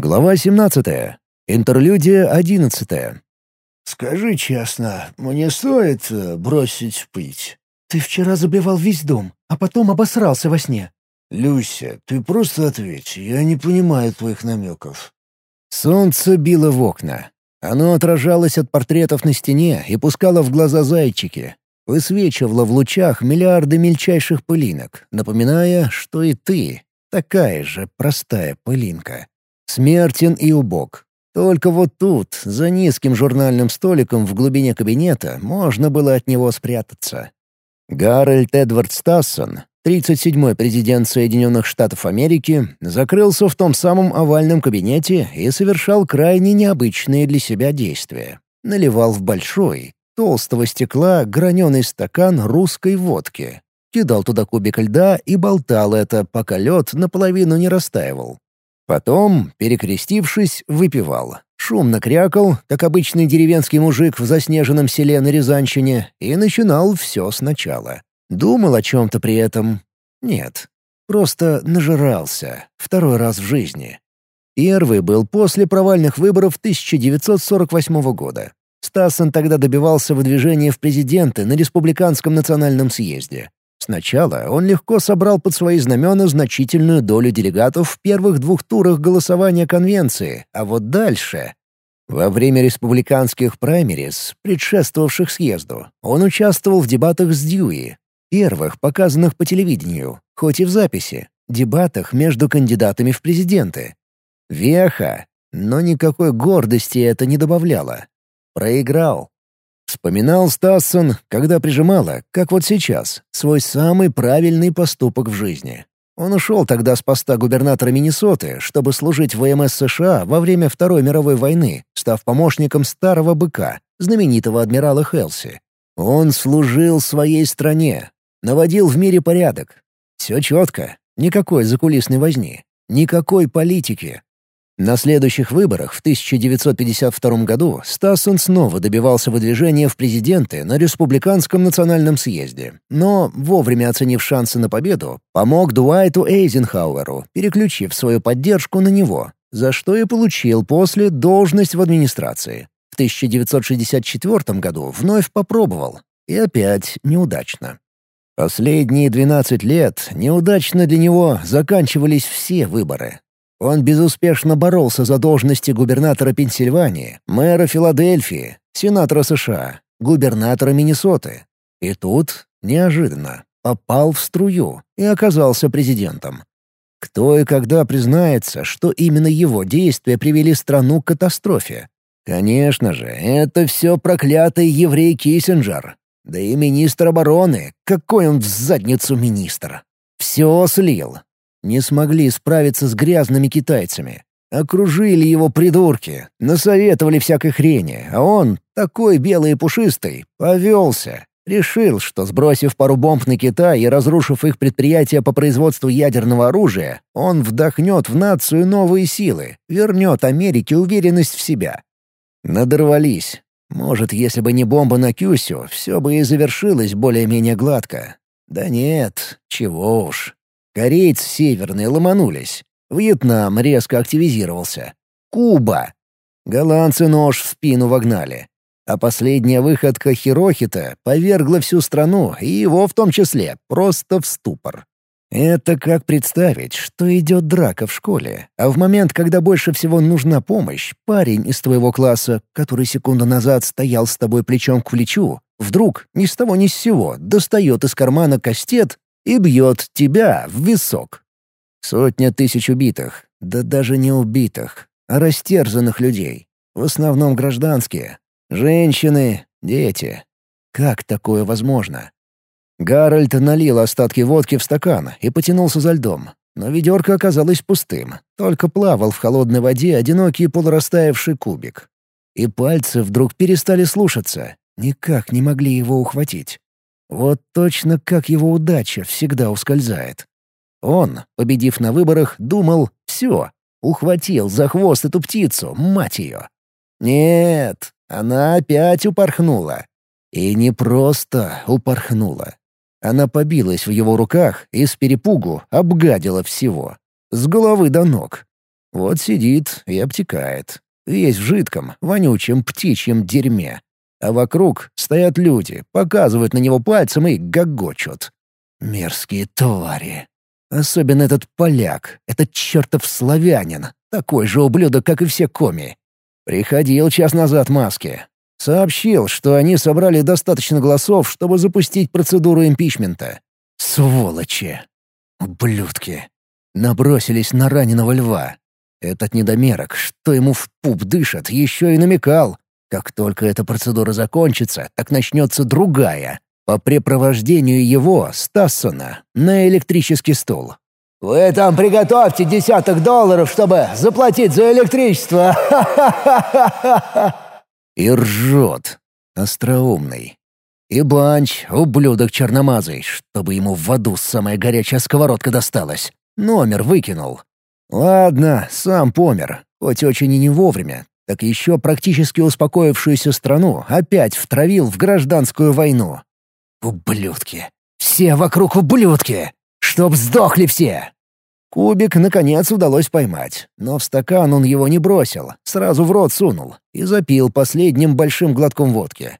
Глава 17. Интерлюдия 11. «Скажи честно, мне стоит э, бросить пить?» «Ты вчера забивал весь дом, а потом обосрался во сне». «Люся, ты просто ответь, я не понимаю твоих намеков». Солнце било в окна. Оно отражалось от портретов на стене и пускало в глаза зайчики. Высвечивало в лучах миллиарды мельчайших пылинок, напоминая, что и ты — такая же простая пылинка. Смертен и убог. Только вот тут, за низким журнальным столиком в глубине кабинета, можно было от него спрятаться. Гарольд Эдвард Стассон, 37-й президент Соединенных Штатов Америки, закрылся в том самом овальном кабинете и совершал крайне необычные для себя действия. Наливал в большой, толстого стекла граненый стакан русской водки, кидал туда кубик льда и болтал это, пока лед наполовину не растаивал. Потом, перекрестившись, выпивал. Шумно крякал, как обычный деревенский мужик в заснеженном селе на Рязанщине, и начинал все сначала. Думал о чем-то при этом? Нет. Просто нажирался. Второй раз в жизни. Первый был после провальных выборов 1948 года. Стассен тогда добивался выдвижения в президенты на Республиканском национальном съезде. Сначала он легко собрал под свои знамена значительную долю делегатов в первых двух турах голосования конвенции, а вот дальше... Во время республиканских праймерис, предшествовавших съезду, он участвовал в дебатах с Дьюи, первых, показанных по телевидению, хоть и в записи, дебатах между кандидатами в президенты. Веха, но никакой гордости это не добавляло. Проиграл. Вспоминал Стассон, когда прижимала, как вот сейчас, свой самый правильный поступок в жизни. Он ушел тогда с поста губернатора Миннесоты, чтобы служить в ВМС США во время Второй мировой войны, став помощником старого быка, знаменитого адмирала Хелси. Он служил своей стране, наводил в мире порядок. Все четко, никакой закулисной возни, никакой политики, на следующих выборах в 1952 году Стассон снова добивался выдвижения в президенты на Республиканском национальном съезде, но, вовремя оценив шансы на победу, помог Дуайту Эйзенхауэру, переключив свою поддержку на него, за что и получил после должность в администрации. В 1964 году вновь попробовал, и опять неудачно. Последние 12 лет неудачно для него заканчивались все выборы, он безуспешно боролся за должности губернатора Пенсильвании, мэра Филадельфии, сенатора США, губернатора Миннесоты. И тут, неожиданно, попал в струю и оказался президентом. Кто и когда признается, что именно его действия привели страну к катастрофе? Конечно же, это все проклятый еврей Киссинджер. Да и министр обороны, какой он в задницу министр. Все слил, не смогли справиться с грязными китайцами. Окружили его придурки, насоветовали всякой хрени, а он, такой белый и пушистый, повелся. Решил, что, сбросив пару бомб на Китай и разрушив их предприятия по производству ядерного оружия, он вдохнет в нацию новые силы, вернет Америке уверенность в себя. Надорвались. Может, если бы не бомба на Кюсю, все бы и завершилось более-менее гладко. Да нет, чего уж. Корейцы северные ломанулись. Вьетнам резко активизировался. Куба. Голландцы нож в спину вогнали. А последняя выходка Хирохита повергла всю страну, и его в том числе, просто в ступор. Это как представить, что идет драка в школе, а в момент, когда больше всего нужна помощь, парень из твоего класса, который секунду назад стоял с тобой плечом к плечу, вдруг ни с того ни с сего достает из кармана кастет и бьет тебя в висок. Сотня тысяч убитых, да даже не убитых, а растерзанных людей. В основном гражданские. Женщины, дети. Как такое возможно? Гарольд налил остатки водки в стакан и потянулся за льдом. Но ведерко оказалось пустым. Только плавал в холодной воде одинокий полурастаявший кубик. И пальцы вдруг перестали слушаться. Никак не могли его ухватить. Вот точно как его удача всегда ускользает. Он, победив на выборах, думал «все», ухватил за хвост эту птицу, мать ее. Нет, она опять упорхнула. И не просто упорхнула. Она побилась в его руках и с перепугу обгадила всего. С головы до ног. Вот сидит и обтекает. Весь в жидком, вонючем птичьем дерьме. А вокруг стоят люди, показывают на него пальцем и гогочут. Мерзкие твари. Особенно этот поляк, этот чертов славянин, такой же ублюдок, как и все коми. Приходил час назад Маски. Сообщил, что они собрали достаточно голосов, чтобы запустить процедуру импичмента. Сволочи! Ублюдки! Набросились на раненого льва. Этот недомерок, что ему в пуп дышит, еще и намекал. Как только эта процедура закончится, так начнется другая, по препровождению его, Стассона, на электрический стул. «Вы там приготовьте десяток долларов, чтобы заплатить за электричество!» И ржет. Остроумный. И Банч, ублюдок черномазый, чтобы ему в аду самая горячая сковородка досталась. Номер выкинул. Ладно, сам помер, хоть очень и не вовремя. Так еще практически успокоившуюся страну опять втравил в гражданскую войну. Ублюдки. Все вокруг ублюдки. Чтоб сдохли все. Кубик, наконец, удалось поймать, но в стакан он его не бросил, сразу в рот сунул и запил последним большим глотком водки.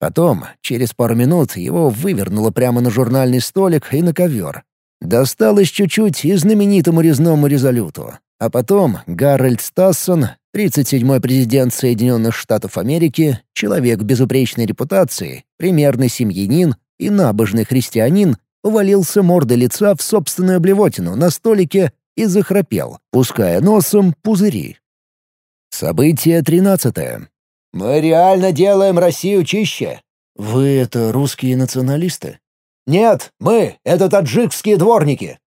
Потом, через пару минут, его вывернуло прямо на журнальный столик и на ковер. Досталось чуть-чуть и знаменитому резному резолюту. А потом Гарольд Стассон, 37-й президент Соединенных Штатов Америки, человек безупречной репутации, примерный семьянин и набожный христианин, повалился мордой лица в собственную блевотину на столике и захрапел, пуская носом пузыри. Событие тринадцатое. «Мы реально делаем Россию чище». «Вы — это русские националисты?» «Нет, мы — это таджикские дворники».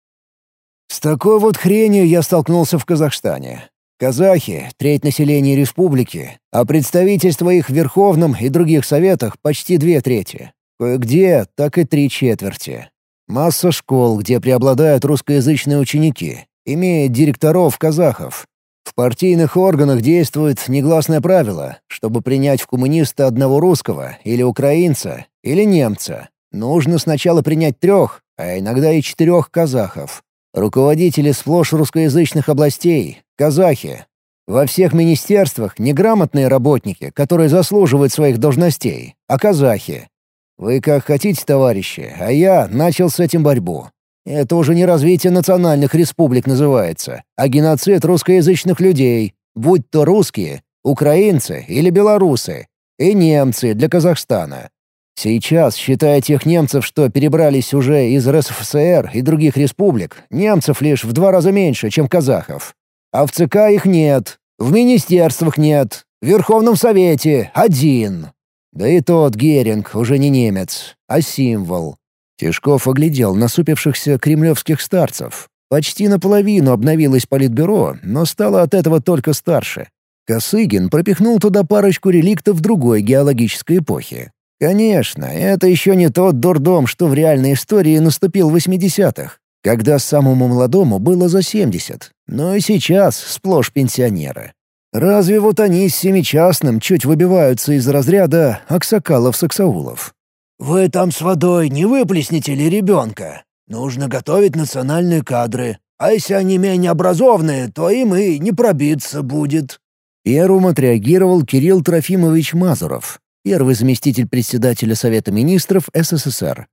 С такой вот хренью я столкнулся в Казахстане. Казахи — треть населения республики, а представительство их в Верховном и других советах почти две трети. Кое-где так и три четверти. Масса школ, где преобладают русскоязычные ученики, имеет директоров-казахов. В партийных органах действует негласное правило, чтобы принять в коммуниста одного русского или украинца, или немца. Нужно сначала принять трех, а иногда и четырех казахов. Руководители сплошь русскоязычных областей — казахи. Во всех министерствах неграмотные работники, которые заслуживают своих должностей, а казахи. Вы как хотите, товарищи, а я начал с этим борьбу. Это уже не развитие национальных республик называется, а геноцид русскоязычных людей, будь то русские, украинцы или белорусы, и немцы для Казахстана. Сейчас, считая тех немцев, что перебрались уже из РСФСР и других республик, немцев лишь в два раза меньше, чем казахов. А в ЦК их нет, в министерствах нет, в Верховном Совете — один. Да и тот Геринг уже не немец, а символ. Тишков оглядел насупившихся кремлевских старцев. Почти наполовину обновилось политбюро, но стало от этого только старше. Косыгин пропихнул туда парочку реликтов другой геологической эпохи. Конечно, это еще не тот дурдом, что в реальной истории наступил в 80-х, когда самому молодому было за 70, но и сейчас сплошь пенсионеры. Разве вот они с семичастным чуть выбиваются из разряда аксакалов-саксаулов? «Вы там с водой не выплесните ли ребенка? Нужно готовить национальные кадры. А если они менее образованные, то им и не пробиться будет». Первым отреагировал Кирилл Трофимович Мазуров, первый заместитель председателя Совета министров СССР.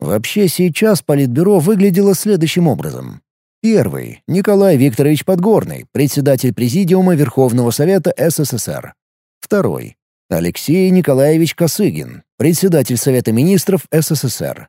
Вообще сейчас Политбюро выглядело следующим образом. Первый — Николай Викторович Подгорный, председатель Президиума Верховного Совета СССР. Второй — Алексей Николаевич Косыгин, председатель Совета Министров СССР.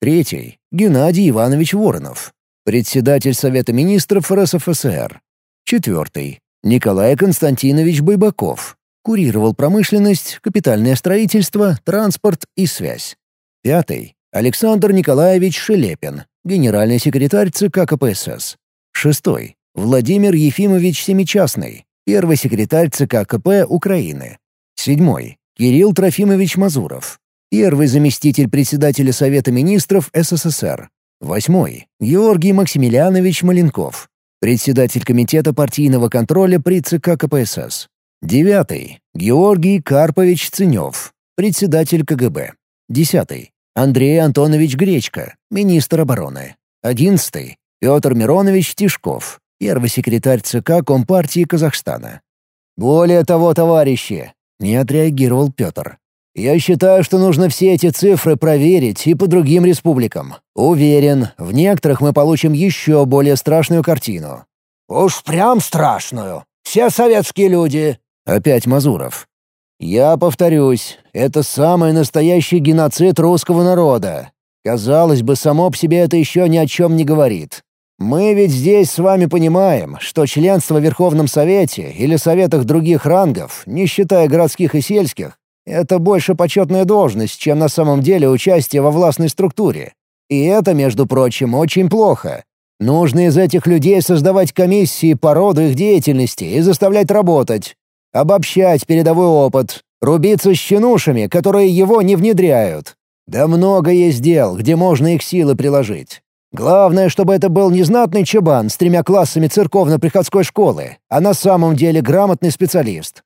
Третий — Геннадий Иванович Воронов, председатель Совета Министров РСФСР. Четвертый — Николай Константинович Байбаков, курировал промышленность, капитальное строительство, транспорт и связь. Пятый — Александр Николаевич Шелепин, генеральный секретарь ЦК КПСС. Шестой. Владимир Ефимович Семичастный, первый секретарь ЦК КП Украины. Седьмой. Кирилл Трофимович Мазуров, первый заместитель председателя Совета министров СССР. Восьмой. Георгий Максимилианович Маленков, председатель Комитета партийного контроля при ЦК КПСС. Девятый. Георгий Карпович Ценев, председатель КГБ. Десятый. Андрей Антонович Гречко, министр обороны. Одиннадцатый — Петр Миронович Тишков, первый секретарь ЦК Компартии Казахстана. «Более того, товарищи», — не отреагировал Петр. «Я считаю, что нужно все эти цифры проверить и по другим республикам. Уверен, в некоторых мы получим еще более страшную картину». «Уж прям страшную. Все советские люди». Опять Мазуров. «Я повторюсь, это самый настоящий геноцид русского народа. Казалось бы, само по себе это еще ни о чем не говорит. Мы ведь здесь с вами понимаем, что членство в Верховном Совете или Советах других рангов, не считая городских и сельских, это больше почетная должность, чем на самом деле участие во властной структуре. И это, между прочим, очень плохо. Нужно из этих людей создавать комиссии по роду их деятельности и заставлять работать. Обобщать передовой опыт, рубиться с чинушами, которые его не внедряют. Да много есть дел, где можно их силы приложить. Главное, чтобы это был не знатный чабан с тремя классами церковно-приходской школы, а на самом деле грамотный специалист.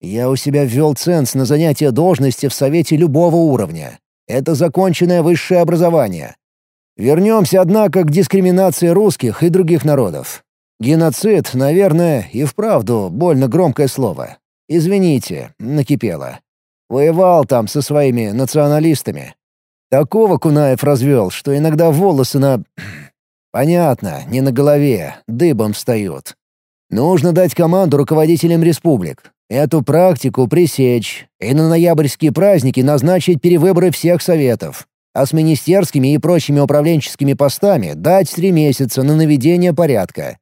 Я у себя ввел ценз на занятие должности в совете любого уровня. Это законченное высшее образование. Вернемся, однако, к дискриминации русских и других народов. Геноцид, наверное, и вправду больно громкое слово. Извините, накипело. Воевал там со своими националистами. Такого Кунаев развел, что иногда волосы на... Понятно, не на голове, дыбом встают. Нужно дать команду руководителям республик. Эту практику пресечь и на ноябрьские праздники назначить перевыборы всех советов. А с министерскими и прочими управленческими постами дать три месяца на наведение порядка.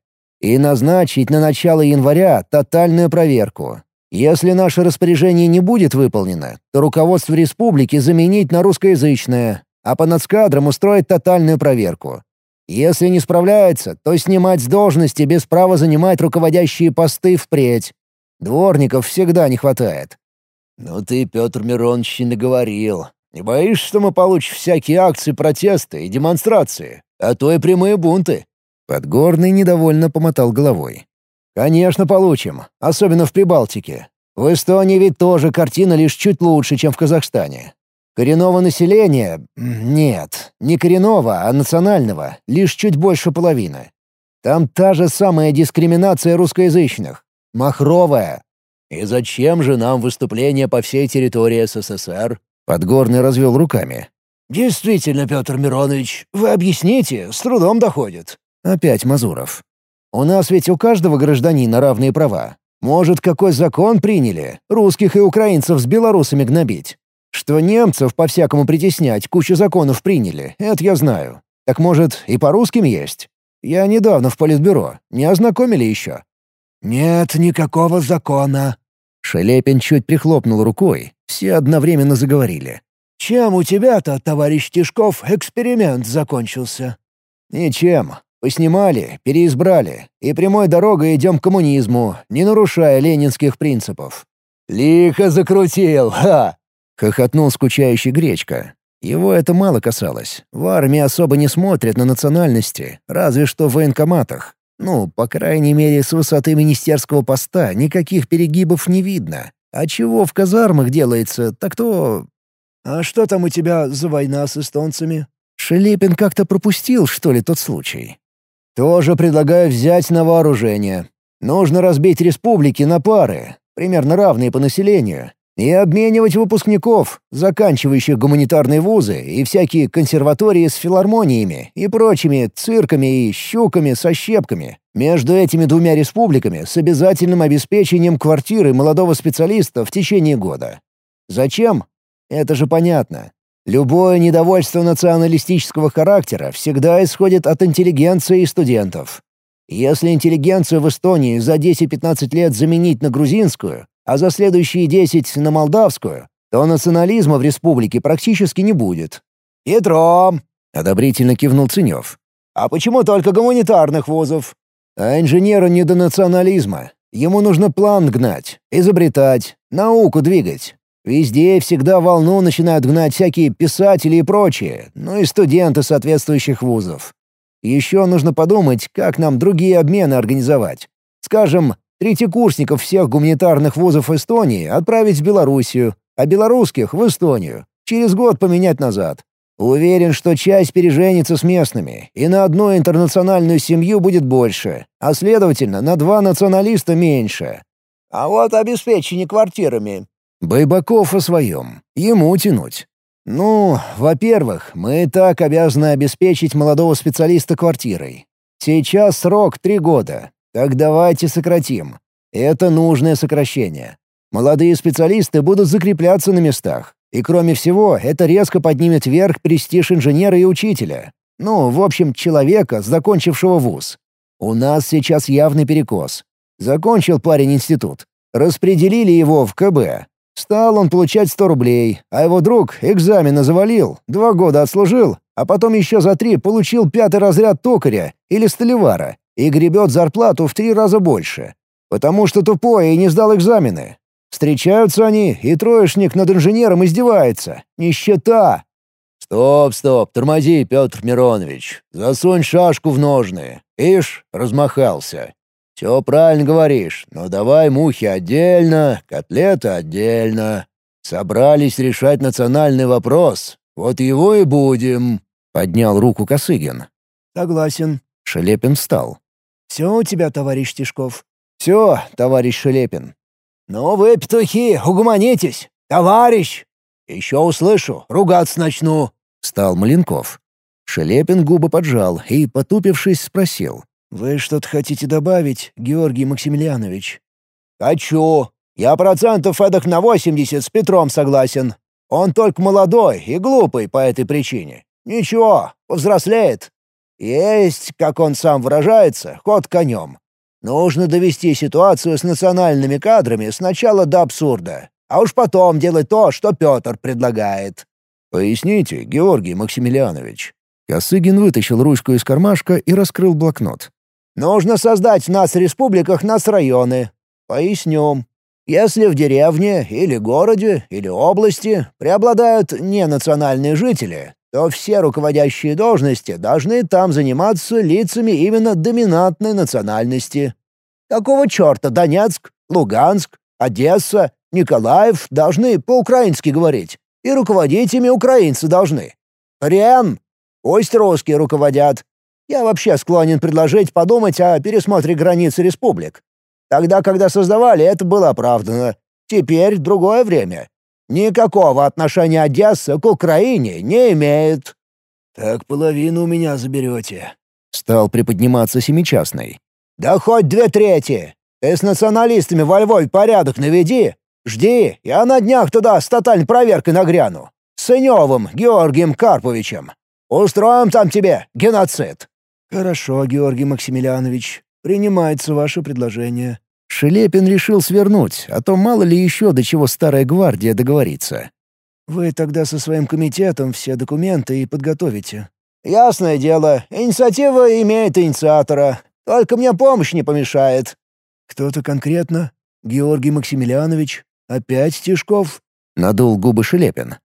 И назначить на начало января тотальную проверку. Если наше распоряжение не будет выполнено, то руководство республики заменить на русскоязычное, а по нацкадрам устроить тотальную проверку. Если не справляется, то снимать с должности без права занимать руководящие посты впредь. Дворников всегда не хватает. «Ну ты, Петр Миронович, наговорил. Не боишься, что мы получим всякие акции протеста и демонстрации, а то и прямые бунты?» Подгорный недовольно помотал головой. «Конечно, получим, особенно в Прибалтике. В Эстонии ведь тоже картина лишь чуть лучше, чем в Казахстане. Коренного населения — нет, не коренного, а национального, лишь чуть больше половины. Там та же самая дискриминация русскоязычных. Махровая. И зачем же нам выступление по всей территории СССР?» Подгорный развел руками. «Действительно, Петр Миронович, вы объясните, с трудом доходит». Опять Мазуров. У нас ведь у каждого гражданина равные права. Может, какой закон приняли? Русских и украинцев с белорусами гнобить. Что немцев по-всякому притеснять кучу законов приняли, это я знаю. Так может, и по русским есть? Я недавно в политбюро. Не ознакомили еще?» «Нет никакого закона». Шелепин чуть прихлопнул рукой. Все одновременно заговорили. «Чем у тебя-то, товарищ Тишков, эксперимент закончился?» «Ничем. Поснимали, переизбрали, и прямой дорогой идем к коммунизму, не нарушая ленинских принципов». «Лихо закрутил, ха!» — хохотнул скучающий Гречка. Его это мало касалось. В армии особо не смотрят на национальности, разве что в военкоматах. Ну, по крайней мере, с высоты министерского поста никаких перегибов не видно. А чего в казармах делается, так то... «А что там у тебя за война с эстонцами?» Шелепин как-то пропустил, что ли, тот случай. Тоже предлагаю взять на вооружение. Нужно разбить республики на пары, примерно равные по населению, и обменивать выпускников, заканчивающих гуманитарные вузы и всякие консерватории с филармониями и прочими цирками и щуками со щепками между этими двумя республиками с обязательным обеспечением квартиры молодого специалиста в течение года. Зачем? Это же понятно. Любое недовольство националистического характера всегда исходит от интеллигенции и студентов. Если интеллигенцию в Эстонии за 10-15 лет заменить на грузинскую, а за следующие 10 на молдавскую, то национализма в республике практически не будет. «Ядро!» — одобрительно кивнул Ценев. «А почему только гуманитарных вузов?» «А инженеру не до национализма. Ему нужно план гнать, изобретать, науку двигать. Везде и всегда волну начинают гнать всякие писатели и прочие, ну и студенты соответствующих вузов. Еще нужно подумать, как нам другие обмены организовать. Скажем, третьекурсников всех гуманитарных вузов Эстонии отправить в Белоруссию, а белорусских — в Эстонию. Через год поменять назад. Уверен, что часть переженится с местными, и на одну интернациональную семью будет больше, а следовательно, на два националиста меньше. А вот обеспечение квартирами. Байбаков о своем. Ему тянуть. Ну, во-первых, мы и так обязаны обеспечить молодого специалиста квартирой. Сейчас срок три года. Так давайте сократим. Это нужное сокращение. Молодые специалисты будут закрепляться на местах. И кроме всего, это резко поднимет вверх престиж инженера и учителя. Ну, в общем, человека, закончившего вуз. У нас сейчас явный перекос. Закончил парень институт. Распределили его в КБ. Стал он получать 100 рублей, а его друг экзамены завалил, два года отслужил, а потом еще за три получил пятый разряд токаря или столевара и гребет зарплату в три раза больше. Потому что тупой и не сдал экзамены. Встречаются они, и троечник над инженером издевается. Нищета! «Стоп, стоп, тормози, Петр Миронович. Засунь шашку в ножны. Ишь, размахался. Все правильно говоришь, но давай мухи отдельно, котлеты отдельно. Собрались решать национальный вопрос. Вот его и будем», — поднял руку Косыгин. «Согласен». Шелепин встал. «Все у тебя, товарищ Тишков?» «Все, товарищ Шелепин. «Ну вы, петухи, угомонитесь! Товарищ! Еще услышу, ругаться начну!» — стал Маленков. Шелепин губы поджал и, потупившись, спросил. «Вы что-то хотите добавить, Георгий Максимилианович?» «Хочу. Я процентов эдак на восемьдесят с Петром согласен. Он только молодой и глупый по этой причине. Ничего, повзрослеет. Есть, как он сам выражается, ход конем. Нужно довести ситуацию с национальными кадрами сначала до абсурда, а уж потом делать то, что Петр предлагает». «Поясните, Георгий Максимилианович». Косыгин вытащил ручку из кармашка и раскрыл блокнот. «Нужно создать в нас республиках нас районы. Поясню. Если в деревне или городе или области преобладают ненациональные жители, то все руководящие должности должны там заниматься лицами именно доминантной национальности. Какого черта Донецк, Луганск, Одесса, Николаев должны по-украински говорить, и руководить ими украинцы должны. Рен, пусть русские руководят. Я вообще склонен предложить подумать о пересмотре границ республик. Тогда, когда создавали, это было оправдано. Теперь другое время. Никакого отношения Одесса к Украине не имеет». «Так половину у меня заберете», — стал приподниматься семичастный. «Да хоть две трети. Ты с националистами во Львове порядок наведи. Жди, я на днях туда с тотальной проверкой нагряну. С Сыневым Георгием Карповичем. Устроим там тебе геноцид». «Хорошо, Георгий Максимилианович. Принимается ваше предложение». Шелепин решил свернуть, а то мало ли еще до чего старая гвардия договорится. «Вы тогда со своим комитетом все документы и подготовите». «Ясное дело, инициатива имеет инициатора. Только мне помощь не помешает». «Кто-то конкретно? Георгий Максимилианович? Опять Стишков?» — надул губы Шелепин.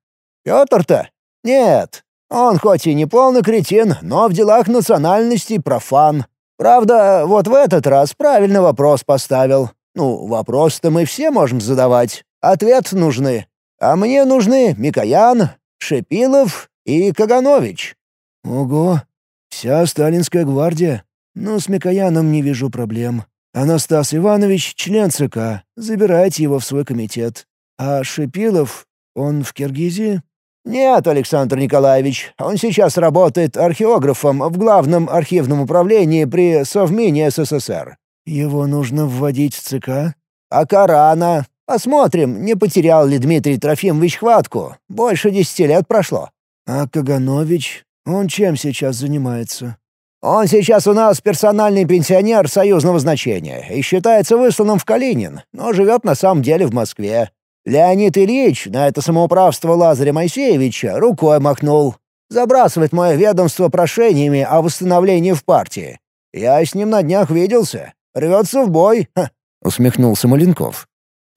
«Петр-то? Нет. Он хоть и не полный кретин, но в делах национальности профан. Правда, вот в этот раз правильный вопрос поставил. Ну, вопрос-то мы все можем задавать. Ответ нужны. А мне нужны Микоян, Шепилов и Каганович». «Ого! Вся сталинская гвардия. Ну, с Микояном не вижу проблем. Анастас Иванович — член ЦК. Забирайте его в свой комитет. А Шепилов, он в Киргизии?» «Нет, Александр Николаевич, он сейчас работает археографом в Главном архивном управлении при Совмине СССР». «Его нужно вводить в ЦК?» «Пока рано. Посмотрим, не потерял ли Дмитрий Трофимович хватку. Больше десяти лет прошло». «А Каганович? Он чем сейчас занимается?» «Он сейчас у нас персональный пенсионер союзного значения и считается высланным в Калинин, но живет на самом деле в Москве. Леонид Ильич на это самоуправство Лазаря Моисеевича рукой махнул. Забрасывает мое ведомство прошениями о восстановлении в партии. Я с ним на днях виделся. Рвется в бой. Ха. Усмехнулся Маленков.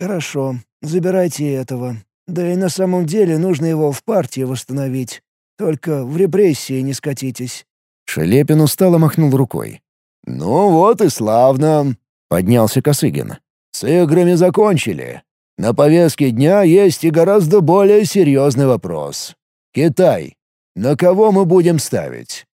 Хорошо, забирайте этого. Да и на самом деле нужно его в партии восстановить. Только в репрессии не скатитесь. Шелепин устало махнул рукой. «Ну вот и славно», — поднялся Косыгин. «С играми закончили. На повестке дня есть и гораздо более серьезный вопрос. Китай. На кого мы будем ставить?